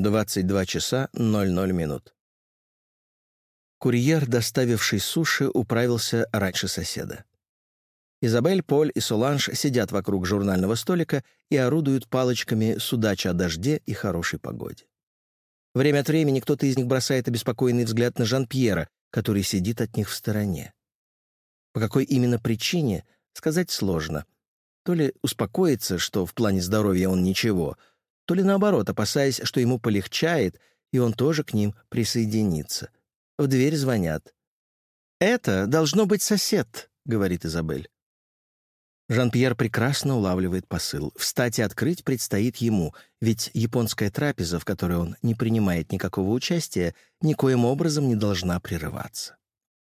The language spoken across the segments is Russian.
22 часа 00 минут. Курьер, доставивший суши, управился раньше соседа. Изабель, Поль и Соланж сидят вокруг журнального столика и орудуют палочками судача о дожде и хорошей погоде. Время от времени кто-то из них бросает обеспокоенный взгляд на Жан-Пьера, который сидит от них в стороне. По какой именно причине, сказать сложно. То ли успокоиться, что в плане здоровья он ничего, то ли наоборот, опасаясь, что ему полегчает, и он тоже к ним присоединится. В дверь звонят. «Это должно быть сосед», — говорит Изабель. Жан-Пьер прекрасно улавливает посыл. Встать и открыть предстоит ему, ведь японская трапеза, в которой он не принимает никакого участия, никоим образом не должна прерываться.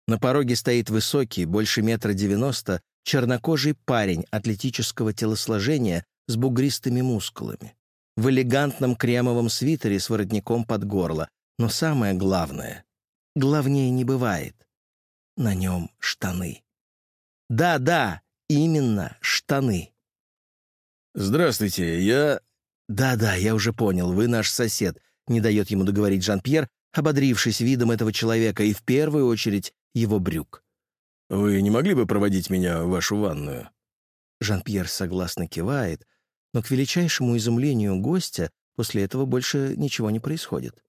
На пороге стоит высокий, больше метра девяносто, чернокожий парень атлетического телосложения с бугристыми мускулами. В элегантном кремовом свитере с воротником под горло. Но самое главное, главнее не бывает. На нем штаны. Да-да, именно штаны. «Здравствуйте, я...» «Да-да, я уже понял, вы наш сосед», — не дает ему договорить Жан-Пьер, ободрившись видом этого человека и в первую очередь его брюк. «Вы не могли бы проводить меня в вашу ванную?» Жан-Пьер согласно кивает, но к величайшему изумлению гостя после этого больше ничего не происходит.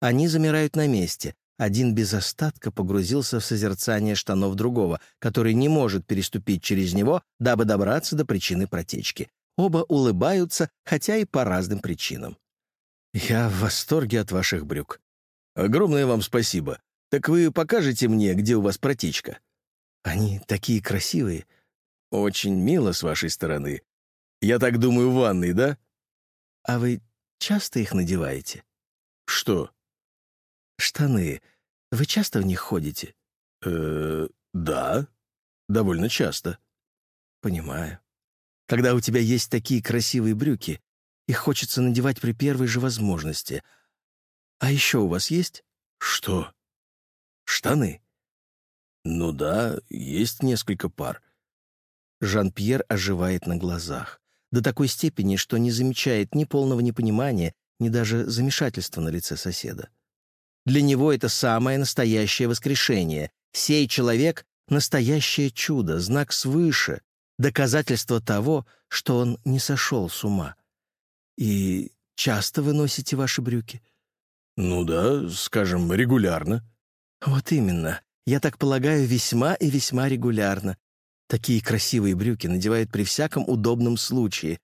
Они замирают на месте, один без остатка погрузился в созерцание штанов другого, который не может переступить через него, дабы добраться до причины протечки. Оба улыбаются, хотя и по разным причинам. «Я в восторге от ваших брюк». «Огромное вам спасибо. Так вы покажете мне, где у вас протечка?» «Они такие красивые». «Очень мило с вашей стороны. Я так думаю, в ванной, да?» «А вы часто их надеваете?» «Что?» «Штаны. Вы часто в них ходите?» «Э, да, довольно часто». «Понимаю. Когда у тебя есть такие красивые брюки, их хочется надевать при первой же возможности. А еще у вас есть?» «Что?» «Штаны». «Ну да, есть несколько пар». Жан-Пьер оживает на глазах. До такой степени, что не замечает ни полного непонимания, ни даже замешательства на лице соседа. Для него это самое настоящее воскрешение. Сей человек — настоящее чудо, знак свыше, доказательство того, что он не сошел с ума. И часто вы носите ваши брюки? Ну да, скажем, регулярно. Вот именно. Я так полагаю, весьма и весьма регулярно. Такие красивые брюки надевают при всяком удобном случае.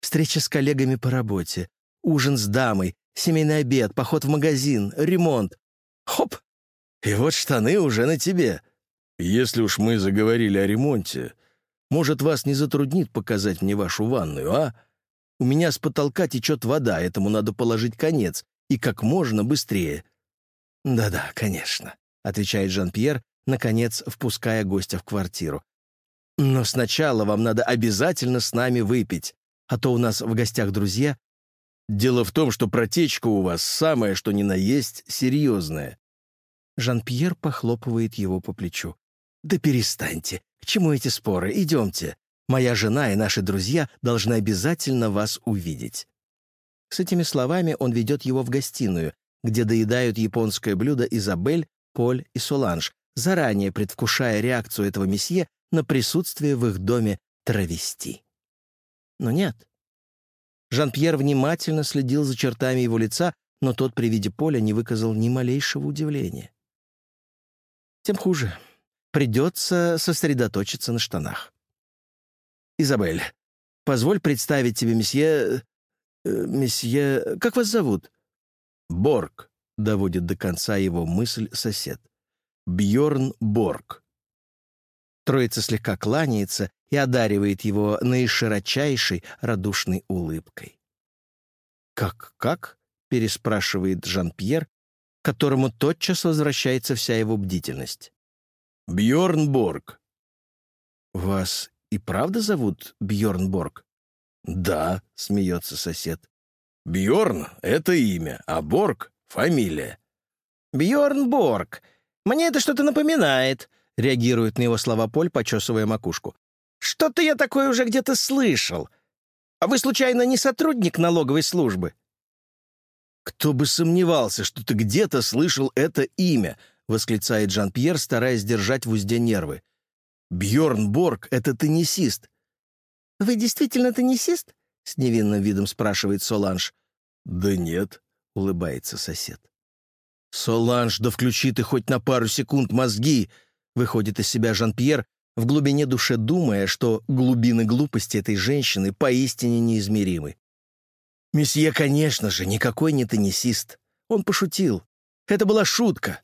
Встреча с коллегами по работе, ужин с дамой, Семейный обед, поход в магазин, ремонт. Хоп! И вот штаны уже на тебе. Если уж мы заговорили о ремонте, может, вас не затруднит показать мне вашу ванную, а? У меня с потолка течет вода, этому надо положить конец, и как можно быстрее». «Да-да, конечно», — отвечает Жан-Пьер, наконец впуская гостя в квартиру. «Но сначала вам надо обязательно с нами выпить, а то у нас в гостях друзья, Дело в том, что протечка у вас самое, что ни на есть, серьезная». Жан-Пьер похлопывает его по плечу. «Да перестаньте. К чему эти споры? Идемте. Моя жена и наши друзья должны обязательно вас увидеть». С этими словами он ведет его в гостиную, где доедают японское блюдо Изабель, Поль и Соланж, заранее предвкушая реакцию этого месье на присутствие в их доме травести. Но нет, Жан-Пьер внимательно следил за чертами его лица, но тот при виде поля не выказал ни малейшего удивления. Тем хуже. Придется сосредоточиться на штанах. «Изабель, позволь представить тебе месье... Э, месье... Как вас зовут?» «Борг», — доводит до конца его мысль сосед. Бьорн Борг. Троица слегка кланяется и одаривает его наиширочайшей радушной улыбкой. «Как-как?» — переспрашивает Жан-Пьер, которому тотчас возвращается вся его бдительность. Бьорн Борг. «Вас и правда зовут Бьорн Борг?» «Да», — смеется сосед. «Бьорн — это имя, а Борг — фамилия». «Бьорн Борг. Мне это что-то напоминает», — реагирует на его слова Поль, почесывая макушку. Что-то я такое уже где-то слышал. А вы, случайно, не сотрудник налоговой службы?» «Кто бы сомневался, что ты где-то слышал это имя!» — восклицает Жан-Пьер, стараясь держать в узде нервы. Бьорн Борг — это теннисист. «Вы действительно теннисист?» — с невинным видом спрашивает Соланж. «Да нет», — улыбается сосед. «Соланж, да включи ты хоть на пару секунд мозги!» — выходит из себя Жан-Пьер, в глубине души думая, что глубины глупости этой женщины поистине неизмеримы. Месье, конечно же, никакой не теннисист. Он пошутил. Это была шутка.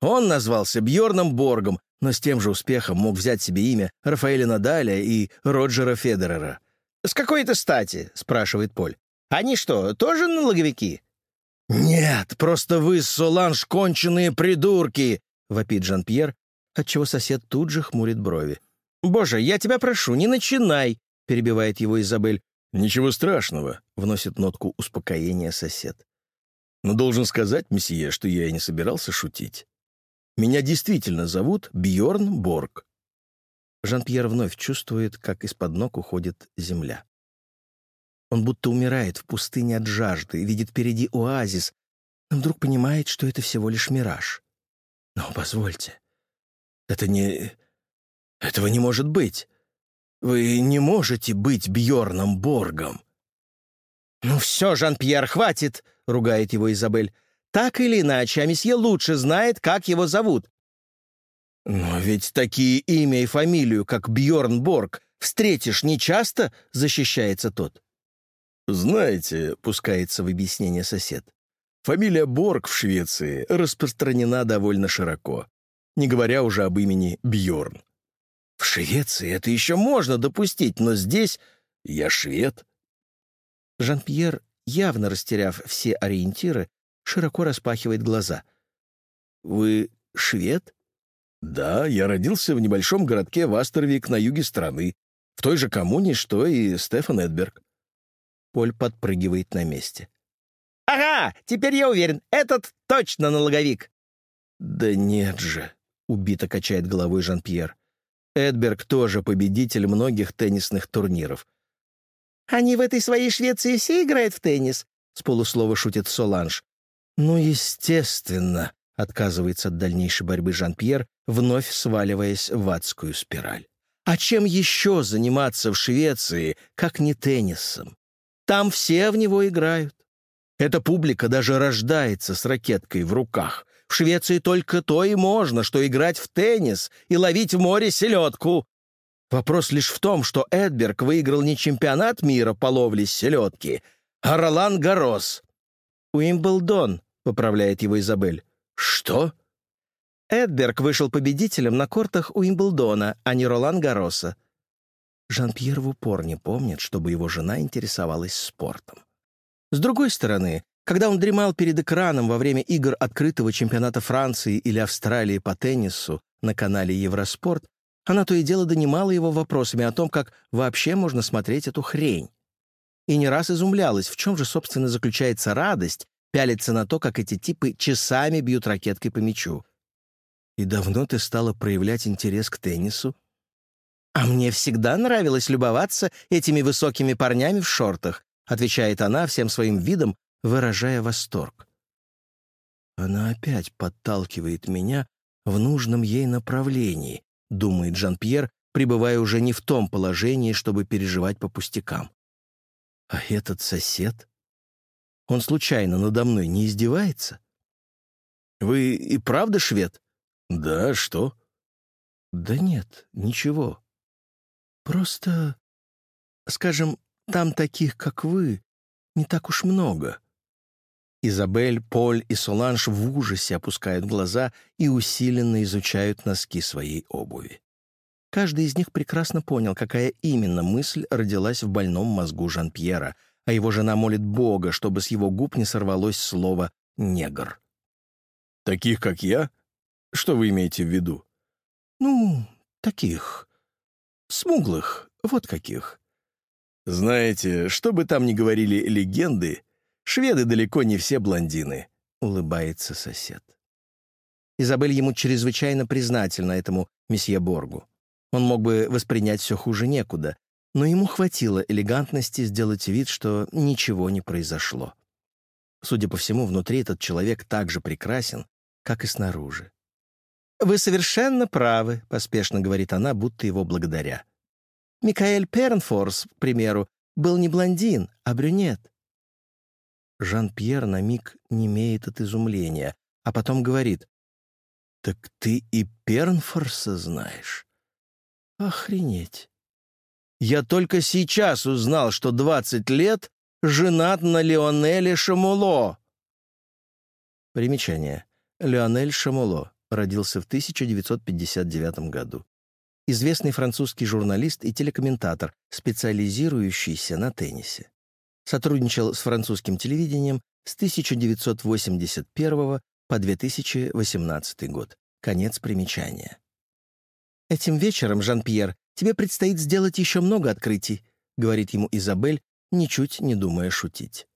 Он назвался Бьорном Боргом, но с тем же успехом мог взять себе имя Рафаэля Надаля и Роджера Федерера. «С какой это стати?» — спрашивает Поль. «Они что, тоже налоговики?» «Нет, просто вы, Соланж, конченые придурки!» — вопит Жан-Пьер, отчего сосед тут же хмурит брови. «Боже, я тебя прошу, не начинай!» — перебивает его Изабель. «Ничего страшного», — вносит нотку успокоения сосед. «Но должен сказать, месье, что я и не собирался шутить. Меня действительно зовут Бьорн Борг». Жан-Пьер вновь чувствует, как из-под ног уходит земля. Он будто умирает в пустыне от жажды, видит впереди оазис, но вдруг понимает, что это всего лишь мираж. Но позвольте, это не... Этого не может быть. Вы не можете быть Бьорном Боргом. «Ну все, Жан-Пьер, хватит!» — ругает его Изабель. «Так или иначе, а месье лучше знает, как его зовут». «Но ведь такие имя и фамилию, как Бьорн Борг, встретишь нечасто», — защищается тот. «Знаете», — пускается в объяснение сосед, «фамилия Борг в Швеции распространена довольно широко, не говоря уже об имени Бьорн. В Швеции это еще можно допустить, но здесь я швед». Жан-Пьер, явно растеряв все ориентиры, широко распахивает глаза. «Вы швед?» «Да, я родился в небольшом городке Вастервик на юге страны, в той же коммуне, что и Стефан Эдберг». Поль подпрыгивает на месте. «Ага, теперь я уверен, этот точно налоговик!» «Да нет же!» — убито качает головой Жан-Пьер. Эдберг тоже победитель многих теннисных турниров. «Они в этой своей Швеции все играют в теннис?» — с полуслова шутит Соланж. «Ну, естественно», — отказывается от дальнейшей борьбы Жан-Пьер, вновь сваливаясь в адскую спираль. «А чем еще заниматься в Швеции, как не теннисом? Там все в него играют. Эта публика даже рождается с ракеткой в руках. В Швеции только то и можно, что играть в теннис и ловить в море селедку. Вопрос лишь в том, что Эдберг выиграл не чемпионат мира по ловле селедки, а Ролан Гарос. «Уимблдон», — поправляет его Изабель. «Что?» Эдберг вышел победителем на кортах Уимблдона, а не Ролан Гароса. Жан-Пьер в упор не помнит, чтобы его жена интересовалась спортом. С другой стороны, когда он дремал перед экраном во время игр открытого чемпионата Франции или Австралии по теннису на канале Евроспорт, она то и дело донимала его вопросами о том, как вообще можно смотреть эту хрень. И не раз изумлялась, в чем же, собственно, заключается радость пялиться на то, как эти типы часами бьют ракеткой по мячу. «И давно ты стала проявлять интерес к теннису?» «А мне всегда нравилось любоваться этими высокими парнями в шортах», отвечает она всем своим видом, выражая восторг. «Она опять подталкивает меня в нужном ей направлении», — думает Жан-Пьер, пребывая уже не в том положении, чтобы переживать по пустякам. «А этот сосед? Он случайно надо мной не издевается?» «Вы и правда швед?» «Да, что?» «Да нет, ничего. Просто, скажем, там таких, как вы, не так уж много. Изабель, Поль и Соланж в ужасе опускают глаза и усиленно изучают носки своей обуви. Каждый из них прекрасно понял, какая именно мысль родилась в больном мозгу Жан-Пьера, а его жена молит Бога, чтобы с его губ не сорвалось слово «негр». «Таких, как я? Что вы имеете в виду?» «Ну, таких. Смуглых, вот каких». «Знаете, что бы там ни говорили легенды, Шведы далеко не все блондины», — улыбается сосед. Изабель ему чрезвычайно признательна этому месье Боргу. Он мог бы воспринять все хуже некуда, но ему хватило элегантности сделать вид, что ничего не произошло. Судя по всему, внутри этот человек так же прекрасен, как и снаружи. «Вы совершенно правы», — поспешно говорит она, будто его благодаря. «Микаэль Пернфорс, к примеру, был не блондин, а брюнет». Жан-Пьер на миг немеет от изумления, а потом говорит, «Так ты и Пернфорса знаешь?» «Охренеть!» «Я только сейчас узнал, что 20 лет женат на Леонеле Шамуло». Примечание. Леонель Шамуло родился в 1959 году. Известный французский журналист и телекомментатор, специализирующийся на теннисе. Сотрудничал с французским телевидением с 1981 по 2018 год. Конец примечания. «Этим вечером, Жан-Пьер, тебе предстоит сделать еще много открытий», говорит ему Изабель, ничуть не думая шутить.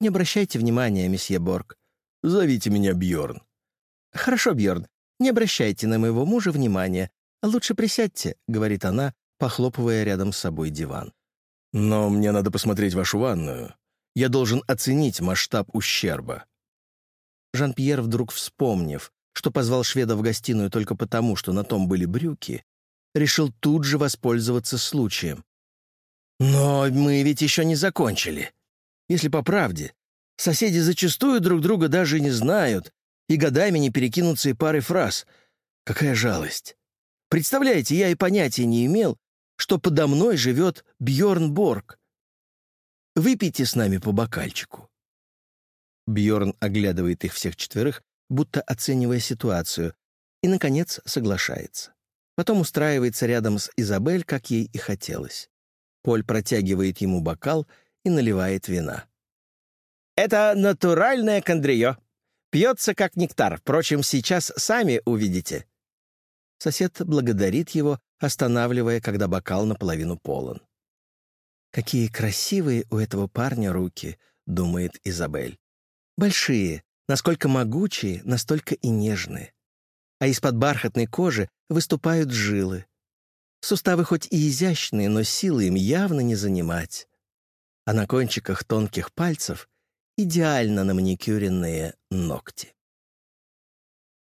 «Не обращайте внимания, месье Борг. Зовите меня Бьорн. «Хорошо, Бьорн, не обращайте на моего мужа внимания. Лучше присядьте», — говорит она, похлопывая рядом с собой диван. «Но мне надо посмотреть вашу ванную. Я должен оценить масштаб ущерба». Жан-Пьер, вдруг вспомнив, что позвал шведа в гостиную только потому, что на том были брюки, решил тут же воспользоваться случаем. «Но мы ведь еще не закончили. Если по правде, соседи зачастую друг друга даже не знают, и годами не перекинуться и пары фраз. Какая жалость! Представляете, я и понятия не имел, что подо мной живет Бьорн Борг. Выпейте с нами по бокальчику. Бьорн оглядывает их всех четверых, будто оценивая ситуацию, и, наконец, соглашается. Потом устраивается рядом с Изабель, как ей и хотелось. Поль протягивает ему бокал и наливает вина. «Это натуральное кондрио», Пьется, как нектар. Впрочем, сейчас сами увидите». Сосед благодарит его, останавливая, когда бокал наполовину полон. «Какие красивые у этого парня руки», — думает Изабель. «Большие, насколько могучие, настолько и нежные. А из-под бархатной кожи выступают жилы. Суставы хоть и изящные, но силы им явно не занимать. А на кончиках тонких пальцев идеально на маникюренные ногти.